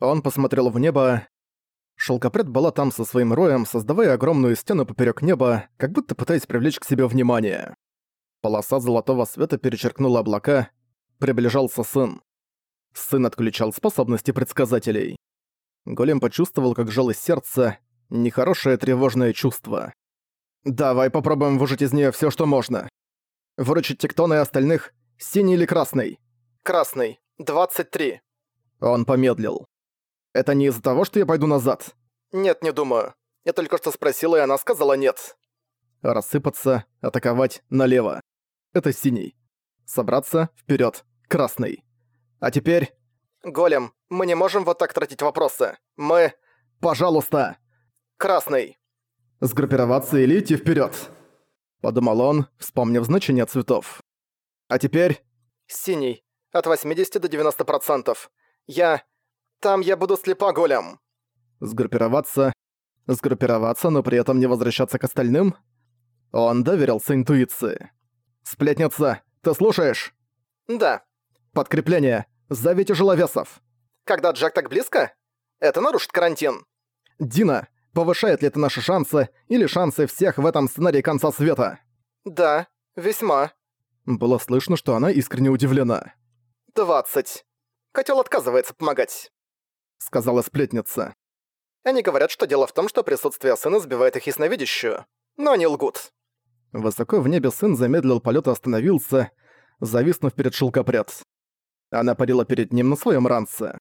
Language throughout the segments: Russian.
Он посмотрел в небо. Шелкопряд была там со своим роем, создавая огромную стену поперек неба, как будто пытаясь привлечь к себе внимание. Полоса золотого света перечеркнула облака. Приближался сын. Сын отключал способности предсказателей. Голем почувствовал, как жалось сердце, нехорошее тревожное чувство. «Давай попробуем выжать из нее все, что можно. Выручить Тектона и остальных, синий или красный?» «Красный. 23». Он помедлил. «Это не из-за того, что я пойду назад?» «Нет, не думаю. Я только что спросила, и она сказала нет». Рассыпаться, атаковать налево. Это синий. Собраться вперед. Красный. А теперь... Голем, мы не можем вот так тратить вопросы. Мы... Пожалуйста. Красный. Сгруппироваться или идти вперед. Подумал он, вспомнив значение цветов. А теперь... Синий. От 80 до 90%. Я... Там я буду слепа голем. Сгруппироваться... Сгруппироваться, но при этом не возвращаться к остальным? Он доверился интуиции. «Сплетница, ты слушаешь?» «Да». «Подкрепление. Зови тяжеловесов». «Когда Джек так близко? Это нарушит карантин». «Дина, повышает ли это наши шансы или шансы всех в этом сценарии конца света?» «Да, весьма». Было слышно, что она искренне удивлена. «Двадцать. Котел отказывается помогать», — сказала сплетница. «Они говорят, что дело в том, что присутствие сына сбивает их ясновидящую. Но они лгут». Высоко в небе сын замедлил полет и остановился, зависнув перед шелкопряд. Она парила перед ним на своем ранце.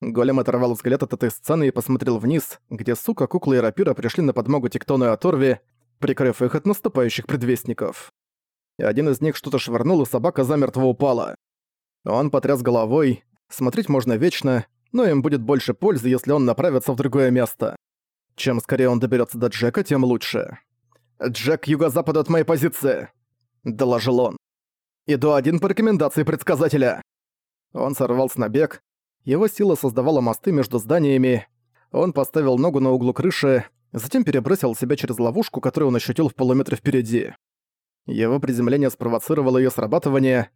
Голем оторвал взгляд от этой сцены и посмотрел вниз, где сука, кукла и рапира пришли на подмогу Тектону и Аторви, прикрыв их от наступающих предвестников. Один из них что-то швырнул, и собака замертво упала. Он потряс головой. Смотреть можно вечно, но им будет больше пользы, если он направится в другое место. Чем скорее он доберется до Джека, тем лучше. «Джек юго-запад от моей позиции», — доложил он. «Иду один по рекомендации предсказателя». Он сорвался на бег. Его сила создавала мосты между зданиями. Он поставил ногу на углу крыши, затем перебросил себя через ловушку, которую он ощутил в полуметре впереди. Его приземление спровоцировало ее срабатывание.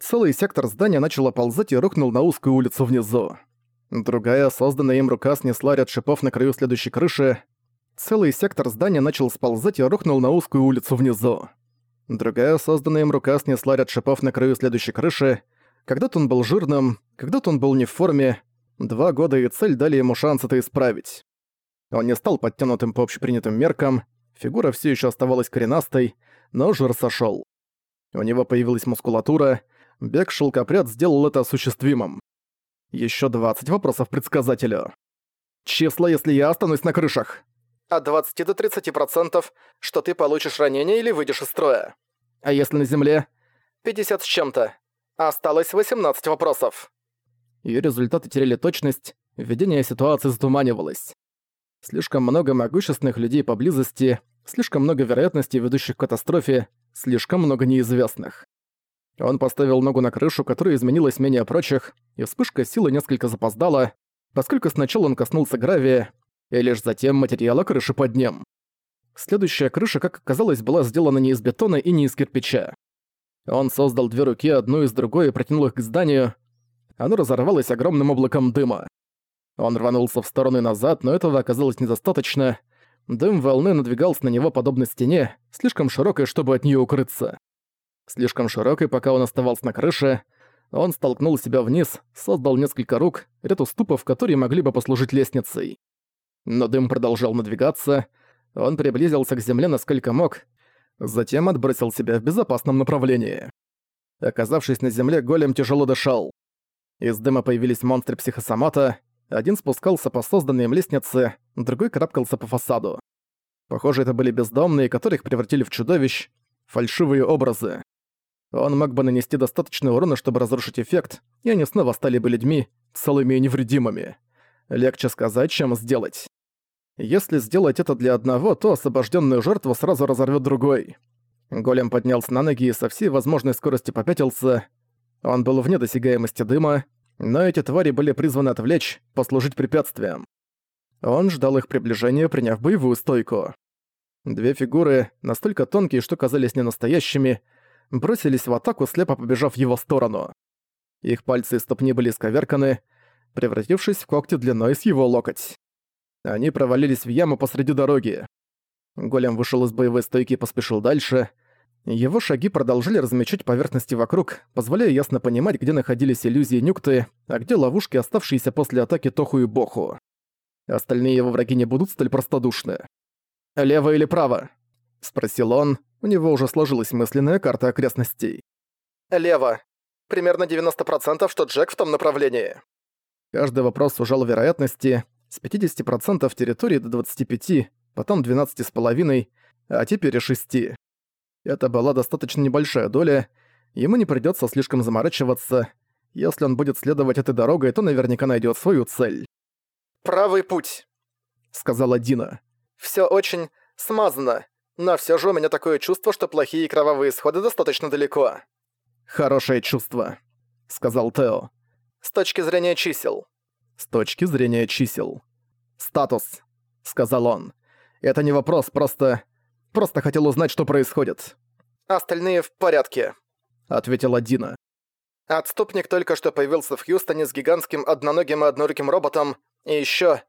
Целый сектор здания начал ползать и рухнул на узкую улицу внизу. Другая, созданная им рука, снесла ряд шипов на краю следующей крыши. Целый сектор здания начал сползать и рухнул на узкую улицу внизу. Другая созданная им рука снесла ряд шипов на краю следующей крыши. Когда-то он был жирным, когда-то он был не в форме. Два года и цель дали ему шанс это исправить. Он не стал подтянутым по общепринятым меркам, фигура все еще оставалась коренастой, но жир сошел. У него появилась мускулатура, бег шелкопряд сделал это осуществимым. Еще 20 вопросов предсказателю. Число, если я останусь на крышах от 20 до 30%, что ты получишь ранение или выйдешь из строя. А если на земле? 50 с чем-то. Осталось 18 вопросов. Её результаты теряли точность, видение ситуации затуманивалось. Слишком много могущественных людей поблизости, слишком много вероятностей, ведущих к катастрофе, слишком много неизвестных. Он поставил ногу на крышу, которая изменилась менее прочих, и вспышка силы несколько запоздала, поскольку сначала он коснулся гравия, и лишь затем материала крыши под ним. Следующая крыша, как оказалось, была сделана не из бетона и не из кирпича. Он создал две руки, одну из другой, и протянул их к зданию. Оно разорвалось огромным облаком дыма. Он рванулся в сторону и назад, но этого оказалось недостаточно. Дым волны надвигался на него подобно стене, слишком широкой, чтобы от нее укрыться. Слишком широкой, пока он оставался на крыше, он столкнул себя вниз, создал несколько рук, ряд уступов, которые могли бы послужить лестницей. Но дым продолжал надвигаться, он приблизился к земле насколько мог, затем отбросил себя в безопасном направлении. Оказавшись на земле, голем тяжело дышал. Из дыма появились монстры психосомата, один спускался по созданной им лестнице, другой карабкался по фасаду. Похоже, это были бездомные, которых превратили в чудовищ, фальшивые образы. Он мог бы нанести достаточный урон, чтобы разрушить эффект, и они снова стали бы людьми, целыми и невредимыми. Легче сказать, чем сделать. Если сделать это для одного, то освобожденную жертву сразу разорвет другой. Голем поднялся на ноги и со всей возможной скорости попятился. Он был вне досягаемости дыма, но эти твари были призваны отвлечь, послужить препятствием. Он ждал их приближения, приняв боевую стойку. Две фигуры, настолько тонкие, что казались ненастоящими, бросились в атаку, слепо побежав в его сторону. Их пальцы и ступни были исковерканы, превратившись в когти длиной с его локоть. Они провалились в яму посреди дороги. Голем вышел из боевой стойки и поспешил дальше. Его шаги продолжили размечать поверхности вокруг, позволяя ясно понимать, где находились иллюзии Нюкты, а где ловушки, оставшиеся после атаки Тоху и Боху. Остальные его враги не будут столь простодушны. «Лево или право?» — спросил он. У него уже сложилась мысленная карта окрестностей. «Лево. Примерно 90% что Джек в том направлении». Каждый вопрос сужал вероятности. С 50% территории до 25%, потом 12,5%, а теперь и 6%. Это была достаточно небольшая доля, ему не придётся слишком заморачиваться. Если он будет следовать этой дорогой, то наверняка найдёт свою цель. «Правый путь», — сказала Дина. «Всё очень смазано, но всё же у меня такое чувство, что плохие кровавые исходы достаточно далеко». «Хорошее чувство», — сказал Тео. «С точки зрения чисел». «С точки зрения чисел». «Статус», — сказал он. «Это не вопрос, просто... Просто хотел узнать, что происходит». «Остальные в порядке», — ответила Дина. «Отступник только что появился в Хьюстоне с гигантским одноногим и одноруким роботом, и ещё...»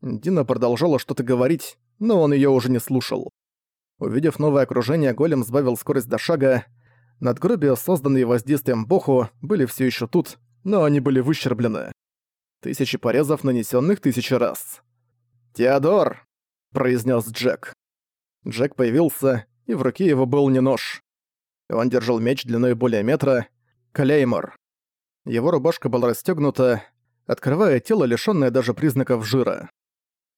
Дина продолжала что-то говорить, но он её уже не слушал. Увидев новое окружение, голем сбавил скорость до шага. Надгробия, созданные воздействием Боху, были всё ещё тут, но они были выщерблены. Тысячи порезов, нанесённых тысячи раз. «Теодор!» — произнес Джек. Джек появился, и в руке его был не нож. Он держал меч длиной более метра, клеймор. Его рубашка была расстёгнута, открывая тело, лишённое даже признаков жира.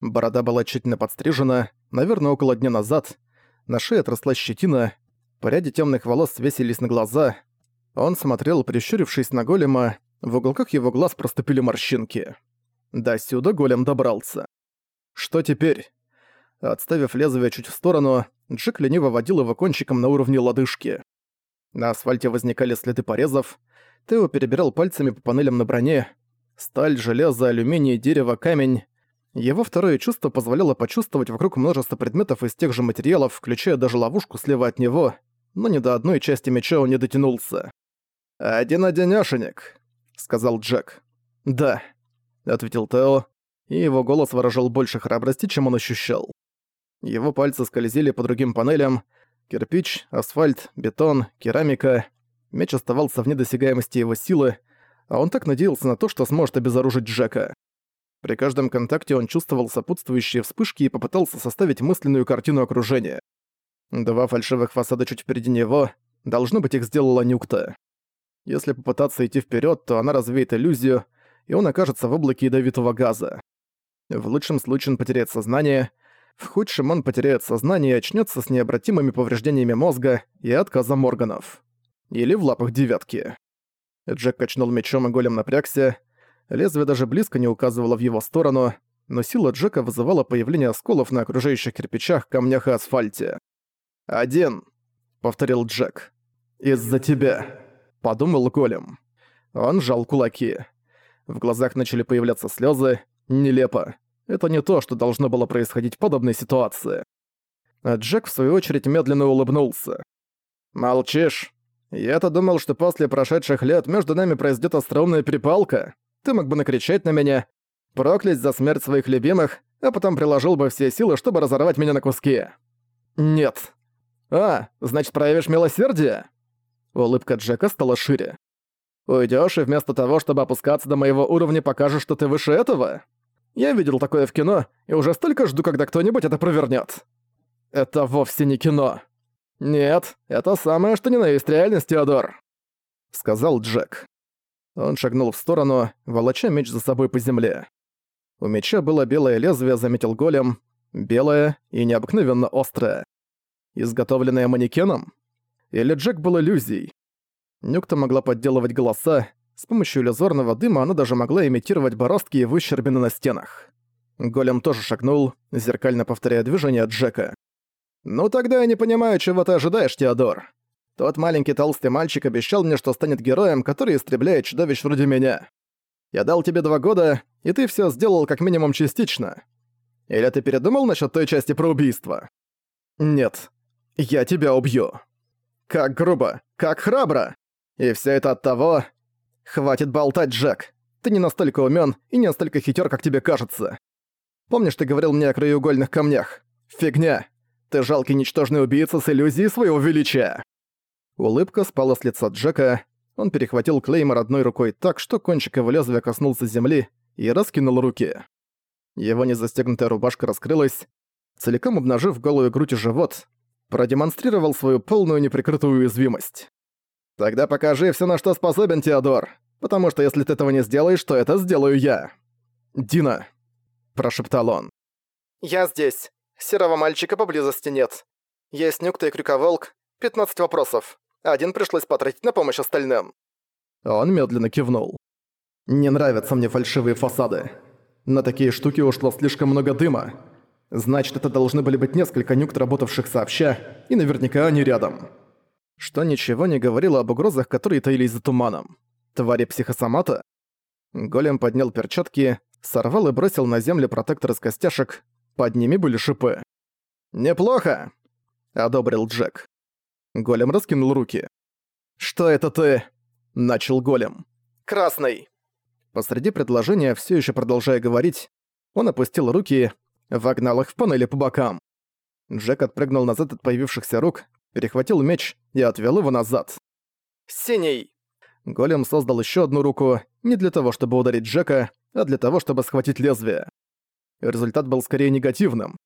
Борода была тщательно подстрижена, наверное, около дня назад. На шее отросла щетина, пряди тёмных волос свесились на глаза. Он смотрел, прищурившись на голема, в уголках его глаз проступили морщинки. До сюда голем добрался. Что теперь? Отставив лезвие чуть в сторону, Джек лениво водил его кончиком на уровне лодыжки. На асфальте возникали следы порезов. Тео перебирал пальцами по панелям на броне. Сталь, железо, алюминий, дерево, камень. Его второе чувство позволяло почувствовать вокруг множество предметов из тех же материалов, включая даже ловушку слева от него, но ни до одной части меча он не дотянулся. «Один-одинёшенек», — сказал Джек. «Да», — ответил Тео, и его голос выражал больше храбрости, чем он ощущал. Его пальцы скользили по другим панелям. Кирпич, асфальт, бетон, керамика. Меч оставался вне досягаемости его силы, а он так надеялся на то, что сможет обезоружить Джека. При каждом контакте он чувствовал сопутствующие вспышки и попытался составить мысленную картину окружения. Два фальшивых фасада чуть впереди него, должно быть, их сделала Нюкта. Если попытаться идти вперед, то она развеет иллюзию, и он окажется в облаке ядовитого газа. В лучшем случае он потеряет сознание, в худшем он потеряет сознание и очнется с необратимыми повреждениями мозга и отказом органов. Или в лапах девятки. Джек качнул мечом и голем напрягся. Лезвие даже близко не указывало в его сторону, но сила Джека вызывала появление осколов на окружающих кирпичах, камнях и асфальте. «Один», — повторил Джек. «Из-за тебя», — подумал голем. Он сжал кулаки. В глазах начали появляться слезы, Нелепо. Это не то, что должно было происходить в подобной ситуации. А Джек, в свою очередь, медленно улыбнулся. «Молчишь? Я-то думал, что после прошедших лет между нами произойдет остроумная перепалка. Ты мог бы накричать на меня, проклясть за смерть своих любимых, а потом приложил бы все силы, чтобы разорвать меня на куски. Нет. А, значит, проявишь милосердие?» Улыбка Джека стала шире. «Уйдёшь и вместо того, чтобы опускаться до моего уровня, покажешь, что ты выше этого?» Я видел такое в кино и уже столько жду, когда кто-нибудь это провернет. Это вовсе не кино. Нет, это самое, что ни на есть реальность, Теодор. Сказал Джек. Он шагнул в сторону, волоча меч за собой по земле. У меча было белое лезвие, заметил голем. Белое и необыкновенно острое. Изготовленное манекеном? Или Джек был иллюзией? Нюкта могла подделывать голоса, с помощью иллюзорного дыма она даже могла имитировать бороздки и выщербины на стенах. Голем тоже шагнул, зеркально повторяя движение Джека. «Ну тогда я не понимаю, чего ты ожидаешь, Теодор. Тот маленький толстый мальчик обещал мне, что станет героем, который истребляет чудовищ вроде меня. Я дал тебе два года, и ты все сделал как минимум частично. Или ты передумал насчет той части про убийство? Нет. Я тебя убью. Как грубо, как храбро. И все это от того, «Хватит болтать, Джек! Ты не настолько умен и не настолько хитер, как тебе кажется. Помнишь, ты говорил мне о краеугольных камнях? Фигня. Ты жалкий ничтожный убийца с иллюзией своего величия. Улыбка спала с лица Джека. Он перехватил Клеймор одной рукой так, что кончик его лезвия коснулся земли и раскинул руки. Его незастегнутая рубашка раскрылась, целиком обнажив голую грудь и живот, продемонстрировал свою полную неприкрытую уязвимость. «Тогда покажи все, на что способен, Теодор, потому что если ты этого не сделаешь, то это сделаю я». «Дина», – прошептал он. «Я здесь. Серого мальчика поблизости нет. Есть нюкта и крюковолк. 15 вопросов. Один пришлось потратить на помощь остальным». Он медленно кивнул. «Не нравятся мне фальшивые фасады. На такие штуки ушло слишком много дыма. Значит, это должны были быть несколько нюкт, работавших сообща, и наверняка они рядом. Что ничего не говорило об угрозах, которые таились за туманом. Твари психосомата? Голем поднял перчатки, сорвал и бросил на землю протектор из костяшек. Под ними были шипы. «Неплохо!» — одобрил Джек. Голем раскинул руки. «Что это ты?» — начал голем. «Красный!» Посреди предложения, все еще продолжая говорить, он опустил руки, вогнал их в панели по бокам. Джек отпрыгнул назад от появившихся рук, перехватил меч и отвел его назад. «Синий!» Голем создал еще одну руку, не для того, чтобы ударить Джека, а для того, чтобы схватить лезвие. Результат был скорее негативным.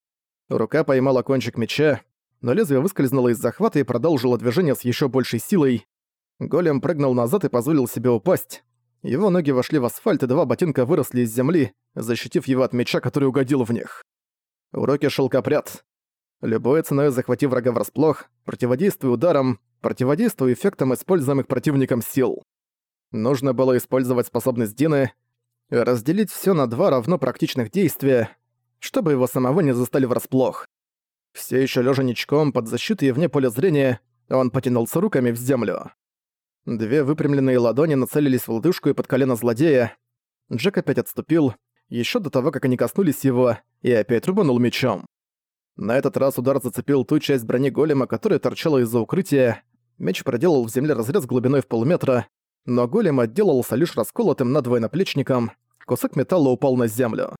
Рука поймала кончик меча, но лезвие выскользнуло из захвата и продолжило движение с еще большей силой. Голем прыгнул назад и позволил себе упасть. Его ноги вошли в асфальт, и два ботинка выросли из земли, защитив его от меча, который угодил в них. Уроки шелкопряд. Любой ценой захвати врага врасплох, противодействуй ударам, противодействуй эффектам используемых противником сил. Нужно было использовать способность Дины, разделить все на два равно практичных действия, чтобы его самого не застали врасплох. Все еще лежа ничком под защитой и вне поля зрения, он потянулся руками в землю. Две выпрямленные ладони нацелились в лодыжку и под колено злодея. Джек опять отступил, еще до того, как они коснулись его, и опять рубанул мечом. На этот раз удар зацепил ту часть брони голема, которая торчала из-за укрытия. Меч проделал в земле разрез глубиной в полметра, но голем отделался лишь расколотым надвое наплечником, кусок металла упал на землю.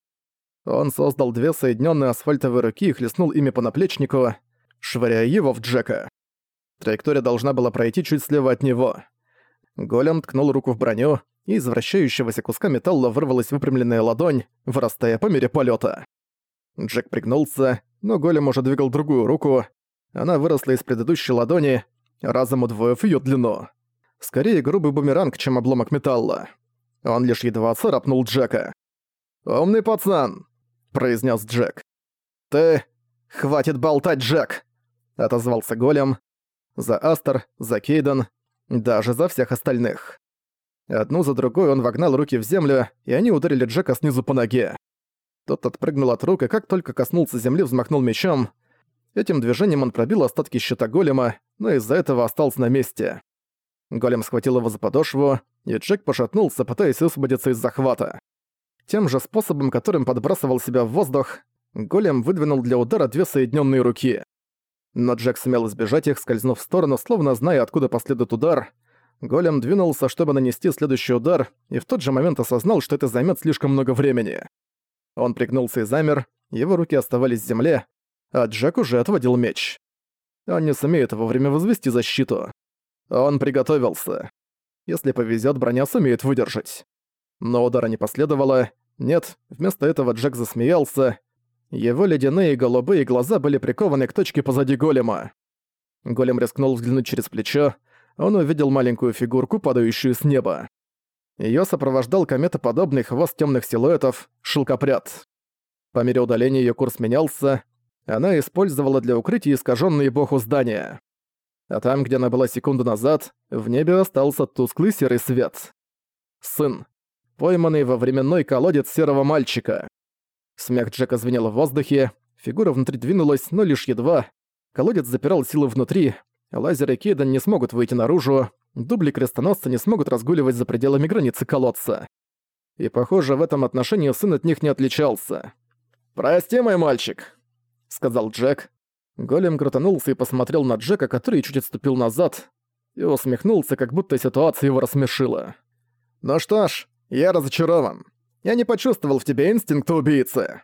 Он создал две соединенные асфальтовые руки и хлестнул ими по наплечнику, швыряя его в Джека. Траектория должна была пройти чуть слева от него. Голем ткнул руку в броню, и из вращающегося куска металла вырвалась выпрямленная ладонь, вырастая по мере полета. Джек пригнулся, но голем уже двигал другую руку. Она выросла из предыдущей ладони, разом удвоив ее длину. Скорее грубый бумеранг, чем обломок металла. Он лишь едва царапнул Джека. «Умный пацан!» – произнес Джек. «Ты... Хватит болтать, Джек!» – отозвался голем. За Астер, за Кейден, даже за всех остальных. Одну за другой он вогнал руки в землю, и они ударили Джека снизу по ноге. Тот отпрыгнул от рук и как только коснулся земли, взмахнул мечом. Этим движением он пробил остатки щита голема, но из-за этого остался на месте. Голем схватил его за подошву, и Джек пошатнулся, пытаясь высвободиться из захвата. Тем же способом, которым подбрасывал себя в воздух, голем выдвинул для удара две соединенные руки. Но Джек сумел избежать их, скользнув в сторону, словно зная, откуда последует удар. Голем двинулся, чтобы нанести следующий удар, и в тот же момент осознал, что это займет слишком много времени. Он пригнулся и замер, его руки оставались в земле, а Джек уже отводил меч. Он не сумеет вовремя возвести защиту. Он приготовился. Если повезет, броня сумеет выдержать. Но удара не последовало. Нет, вместо этого Джек засмеялся. Его ледяные голубые глаза были прикованы к точке позади голема. Голем рискнул взглянуть через плечо. Он увидел маленькую фигурку, падающую с неба. Её сопровождал кометоподобный хвост тёмных силуэтов, шелкопряд. По мере удаления её курс менялся, она использовала для укрытия искажённые богу здания. А там, где она была секунду назад, в небе остался тусклый серый свет. Сын. Пойманный во временной колодец серого мальчика. Смех Джека звенел в воздухе, фигура внутри двинулась, но лишь едва. Колодец запирал силы внутри, лазеры Кейден не смогут выйти наружу, дубли крестоносца не смогут разгуливать за пределами границы колодца. И, похоже, в этом отношении сын от них не отличался. «Прости, мой мальчик», — сказал Джек. Голем крутанулся и посмотрел на Джека, который чуть отступил назад, и усмехнулся, как будто ситуация его рассмешила. «Ну что ж, Я разочарован. Я не почувствовал в тебе инстинкта убийцы.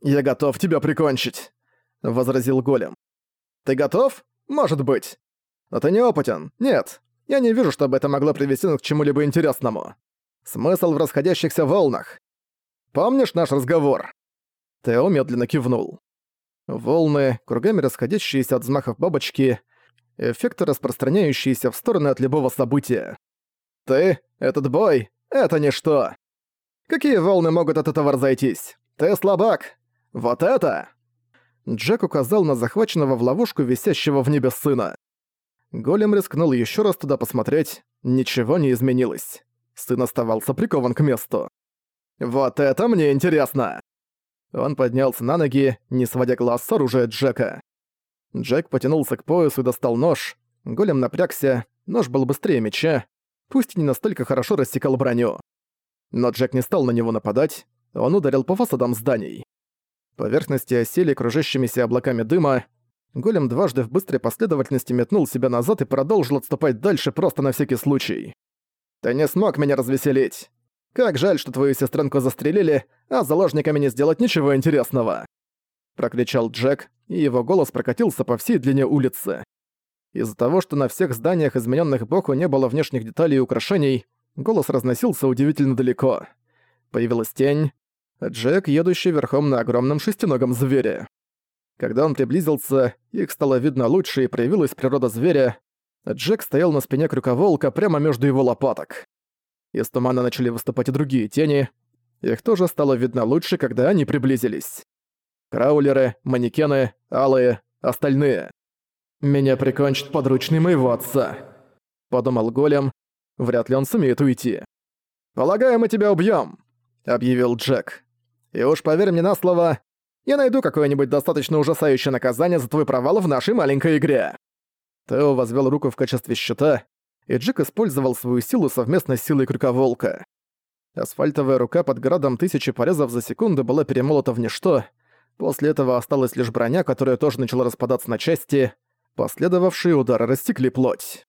Я готов тебя прикончить», — возразил Голем. «Ты готов? Может быть. Но ты неопытен. Нет. Я не вижу, чтобы это могло привести нас к чему-либо интересному. Смысл в расходящихся волнах. Помнишь наш разговор?» Тео медленно кивнул. Волны, кругами расходящиеся от взмахов бабочки, эффекты, распространяющиеся в стороны от любого события. «Ты, этот бой, это ничто. Какие волны могут от этого разойтись? Ты слабак. Вот это!» Джек указал на захваченного в ловушку висящего в небе сына. Голем рискнул еще раз туда посмотреть, ничего не изменилось. Сын оставался прикован к месту. «Вот это мне интересно!» Он поднялся на ноги, не сводя глаз с оружия Джека. Джек потянулся к поясу и достал нож. Голем напрягся, нож был быстрее меча, пусть и не настолько хорошо рассекал броню. Но Джек не стал на него нападать, он ударил по фасадам зданий. Поверхности осели кружащимися облаками дыма, голем дважды в быстрой последовательности метнул себя назад и продолжил отступать дальше просто на всякий случай. «Ты не смог меня развеселить. Как жаль, что твою сестренку застрелили, а заложниками не сделать ничего интересного!» Прокричал Джек, и его голос прокатился по всей длине улицы. Из-за того, что на всех зданиях, измененных Боху, не было внешних деталей и украшений, голос разносился удивительно далеко. Появилась тень. Джек, едущий верхом на огромном шестиногом звере. Когда он приблизился, их стало видно лучше и проявилась природа зверя. Джек стоял на спине крюковолка прямо между его лопаток. Из тумана начали выступать и другие тени. Их тоже стало видно лучше, когда они приблизились. Краулеры, манекены, алые, остальные. «Меня прикончит подручный моего отца», — подумал Голем. Вряд ли он сумеет уйти. «Полагаю, мы тебя убьем, объявил Джек. «И уж поверь мне на слово, я найду какое-нибудь достаточно ужасающее наказание за твой провал в нашей маленькой игре». Тео возвел руку в качестве щита, и Джек использовал свою силу совместно с силой Крюковолка. Асфальтовая рука под градом тысячи порезов за секунду была перемолота в ничто, после этого осталась лишь броня, которая тоже начала распадаться на части, последовавшие удары растекли плоть.